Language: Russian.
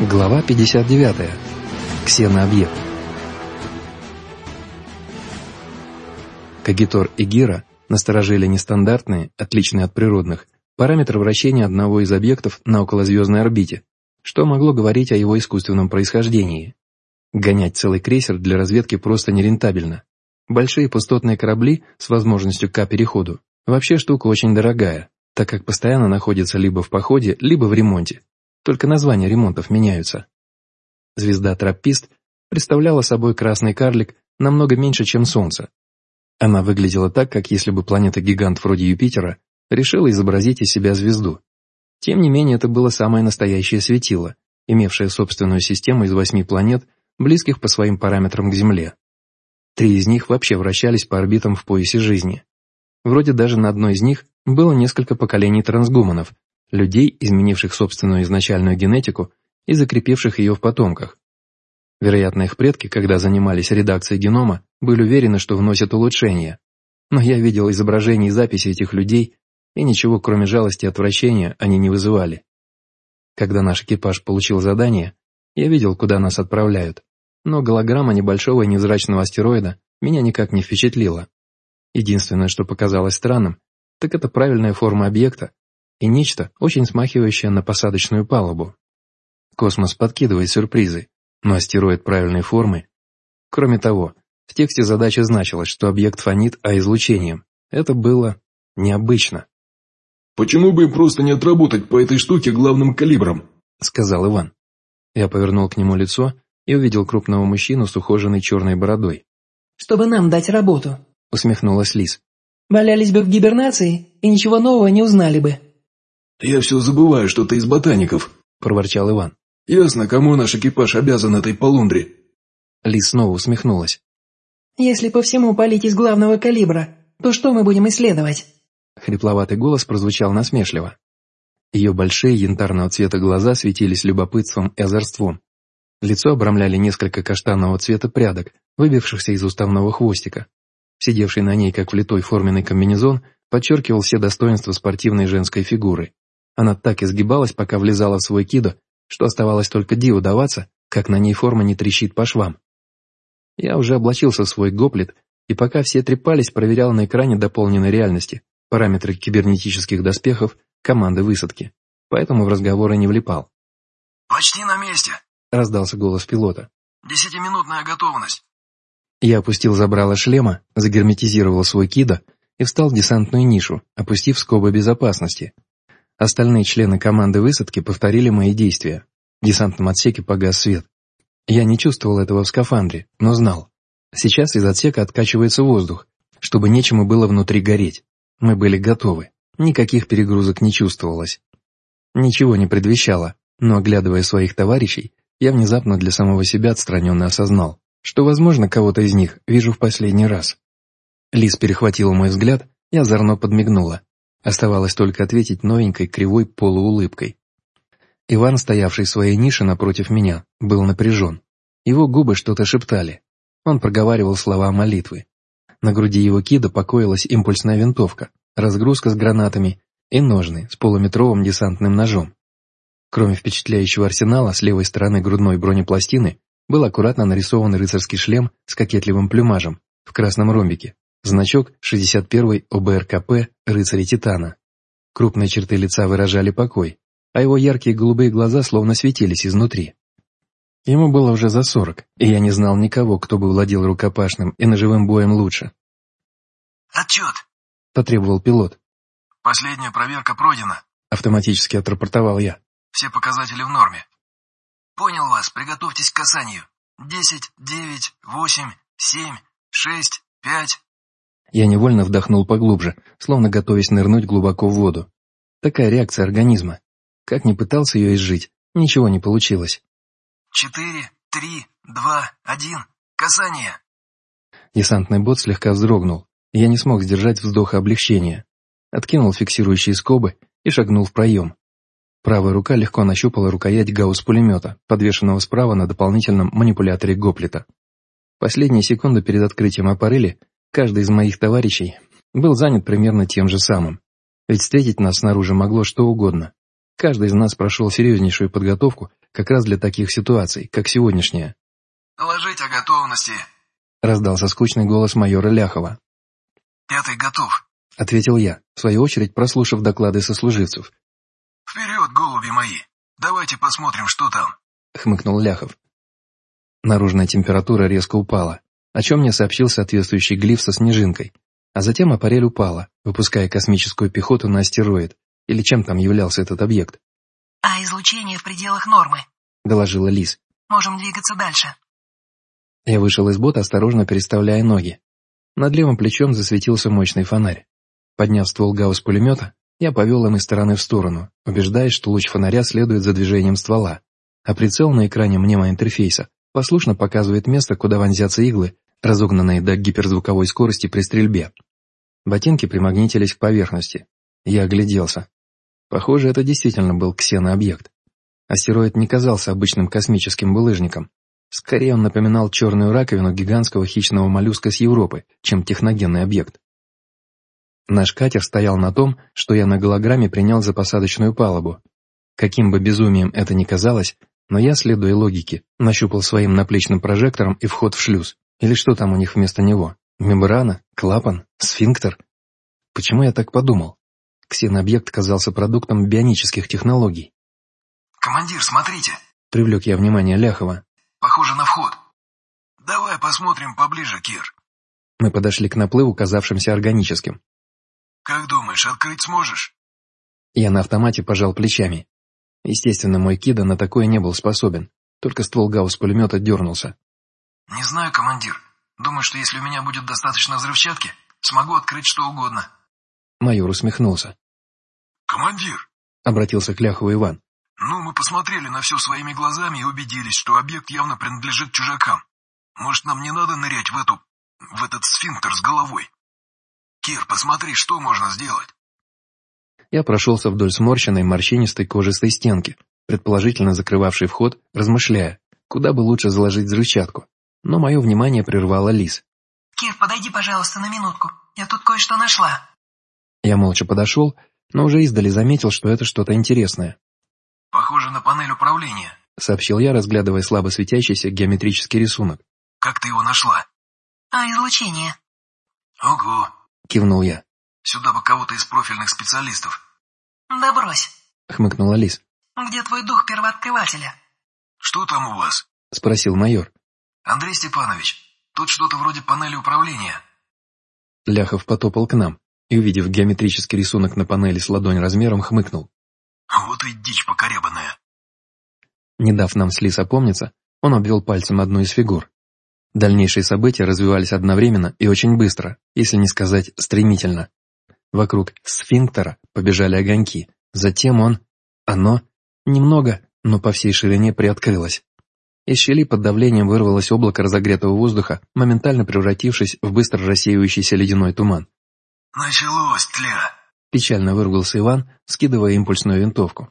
Глава 59. Ксенообъект. Кагитор и Гира насторожили нестандартные, отличные от природных, параметры вращения одного из объектов на околозвездной орбите, что могло говорить о его искусственном происхождении. Гонять целый крейсер для разведки просто нерентабельно. Большие пустотные корабли с возможностью К-переходу вообще штука очень дорогая, так как постоянно находятся либо в походе, либо в ремонте, только названия ремонтов меняются. Звезда Траппист представляла собой красный карлик намного меньше, чем Солнце. Она выглядела так, как если бы планета-гигант вроде Юпитера решила изобразить из себя звезду. Тем не менее, это было самое настоящее светило, имевшее собственную систему из восьми планет, близких по своим параметрам к Земле. Три из них вообще вращались по орбитам в поясе жизни. Вроде даже на одной из них было несколько поколений трансгуманов, людей, изменивших собственную изначальную генетику и закрепивших ее в потомках. Вероятно, их предки, когда занимались редакцией генома, были уверены, что вносят улучшения. Но я видел изображения и записи этих людей, и ничего, кроме жалости и отвращения, они не вызывали. Когда наш экипаж получил задание, я видел, куда нас отправляют, но голограмма небольшого и невзрачного астероида меня никак не впечатлила. Единственное, что показалось странным, так это правильная форма объекта, и нечто, очень смахивающее на посадочную палубу. Космос подкидывает сюрпризы, но астероид правильной формы. Кроме того, в тексте задачи значилось, что объект фонит А-излучением. Это было необычно. «Почему бы просто не отработать по этой штуке главным калибром?» — сказал Иван. Я повернул к нему лицо и увидел крупного мужчину с ухоженной черной бородой. «Чтобы нам дать работу», — усмехнулась Лис. «Валялись бы в гибернации и ничего нового не узнали бы». «Я все забываю, что ты из ботаников», — проворчал Иван. «Ясно, кому наш экипаж обязан этой полундре». Лис снова усмехнулась. «Если по всему палить из главного калибра, то что мы будем исследовать?» Хрипловатый голос прозвучал насмешливо. Ее большие янтарного цвета глаза светились любопытством и озорством. Лицо обрамляли несколько каштанового цвета прядок, выбившихся из уставного хвостика. Сидевший на ней, как влитой форменный комбинезон, подчеркивал все достоинства спортивной женской фигуры. Она так изгибалась, пока влезала в свой кидо, что оставалось только диву даваться, как на ней форма не трещит по швам. Я уже облачился в свой гоплет, и пока все трепались, проверял на экране дополненной реальности, параметры кибернетических доспехов, команды высадки, поэтому в разговоры не влипал. «Почти на месте», — раздался голос пилота. «Десятиминутная готовность». Я опустил забрало шлема, загерметизировал свой кидо и встал в десантную нишу, опустив скобы безопасности, Остальные члены команды высадки повторили мои действия. В десантном отсеке погас свет. Я не чувствовал этого в скафандре, но знал. Сейчас из отсека откачивается воздух, чтобы нечему было внутри гореть. Мы были готовы. Никаких перегрузок не чувствовалось. Ничего не предвещало, но, оглядывая своих товарищей, я внезапно для самого себя отстраненно осознал, что, возможно, кого-то из них вижу в последний раз. Лис перехватила мой взгляд и озорно подмигнула. Оставалось только ответить новенькой кривой полуулыбкой. Иван, стоявший в своей нише напротив меня, был напряжен. Его губы что-то шептали. Он проговаривал слова молитвы. На груди его кида покоилась импульсная винтовка, разгрузка с гранатами и ножны с полуметровым десантным ножом. Кроме впечатляющего арсенала, с левой стороны грудной бронепластины был аккуратно нарисован рыцарский шлем с кокетливым плюмажем в красном ромбике, Значок 61 ОБРКП «Рыцари Титана». Крупные черты лица выражали покой, а его яркие голубые глаза словно светились изнутри. Ему было уже за сорок, и я не знал никого, кто бы владел рукопашным и ножевым боем лучше. «Отчет!» — потребовал пилот. «Последняя проверка пройдена», — автоматически отрапортовал я. «Все показатели в норме». «Понял вас, приготовьтесь к касанию. Десять, девять, восемь, семь, шесть, пять...» Я невольно вдохнул поглубже, словно готовясь нырнуть глубоко в воду. Такая реакция организма. Как ни пытался ее изжить, ничего не получилось. «Четыре, три, два, один, касание!» Десантный бот слегка вздрогнул, и я не смог сдержать вздоха облегчения. Откинул фиксирующие скобы и шагнул в проем. Правая рука легко нащупала рукоять гаусс-пулемета, подвешенного справа на дополнительном манипуляторе гоплита. Последние секунды перед открытием аппарели Каждый из моих товарищей был занят примерно тем же самым. Ведь встретить нас снаружи могло что угодно. Каждый из нас прошел серьезнейшую подготовку как раз для таких ситуаций, как сегодняшняя. «Доложить о готовности», — раздался скучный голос майора Ляхова. «Пятый готов», — ответил я, в свою очередь прослушав доклады сослуживцев. «Вперед, голуби мои! Давайте посмотрим, что там!» — хмыкнул Ляхов. Наружная температура резко упала, о чем мне сообщил соответствующий глиф со снежинкой, а затем аппарель упала, выпуская космическую пехоту на астероид, или чем там являлся этот объект. «А излучение в пределах нормы», — доложила Лис. «Можем двигаться дальше». Я вышел из бота, осторожно переставляя ноги. Над левым плечом засветился мощный фонарь. Подняв ствол гаусс-пулемета, я повел им из стороны в сторону, убеждаясь, что луч фонаря следует за движением ствола, а прицел на экране мнемоинтерфейса послушно показывает место, куда вонзятся иглы, разогнанные до гиперзвуковой скорости при стрельбе. Ботинки примагнитились к поверхности. Я огляделся. Похоже, это действительно был ксенообъект. Астероид не казался обычным космическим булыжником. Скорее он напоминал черную раковину гигантского хищного моллюска с Европы, чем техногенный объект. Наш катер стоял на том, что я на голограмме принял за посадочную палубу. Каким бы безумием это ни казалось, но я, следуя логике, нащупал своим наплечным прожектором и вход в шлюз. Или что там у них вместо него? Мембрана? Клапан? Сфинктер? Почему я так подумал? Ксенообъект казался продуктом бионических технологий. «Командир, смотрите!» — привлек я внимание Ляхова. «Похоже на вход. Давай посмотрим поближе, Кир». Мы подошли к наплыву, казавшимся органическим. «Как думаешь, открыть сможешь?» Я на автомате пожал плечами. Естественно, мой кида на такое не был способен, только ствол гаусс-пулемета дернулся. «Не знаю, командир. Думаю, что если у меня будет достаточно взрывчатки, смогу открыть что угодно». Майор усмехнулся. «Командир!» — обратился к Ляхову Иван. «Ну, мы посмотрели на все своими глазами и убедились, что объект явно принадлежит чужакам. Может, нам не надо нырять в эту... в этот сфинктер с головой? Кир, посмотри, что можно сделать!» Я прошелся вдоль сморщенной морщинистой кожистой стенки, предположительно закрывавшей вход, размышляя, куда бы лучше заложить взрывчатку. Но мое внимание прервало Лис. «Кир, подойди, пожалуйста, на минутку. Я тут кое-что нашла». Я молча подошел, но уже издали заметил, что это что-то интересное. «Похоже на панель управления», — сообщил я, разглядывая слабо светящийся геометрический рисунок. «Как ты его нашла?» «А излучение?» «Ого!» — кивнул я. «Сюда бы кого-то из профильных специалистов». «Да брось!» — хмыкнула Лис. «Где твой дух первооткрывателя?» «Что там у вас?» — спросил майор. «Андрей Степанович, тут что-то вроде панели управления». Ляхов потопал к нам и, увидев геометрический рисунок на панели с ладонь размером, хмыкнул. «Вот и дичь покорябанная». Не дав нам с Лис опомниться, он обвел пальцем одну из фигур. Дальнейшие события развивались одновременно и очень быстро, если не сказать стремительно. Вокруг сфинктера побежали огоньки, затем он, оно, немного, но по всей ширине приоткрылось. Из щели под давлением вырвалось облако разогретого воздуха, моментально превратившись в быстро рассеивающийся ледяной туман. «Началось, тля!» Печально выругался Иван, скидывая импульсную винтовку.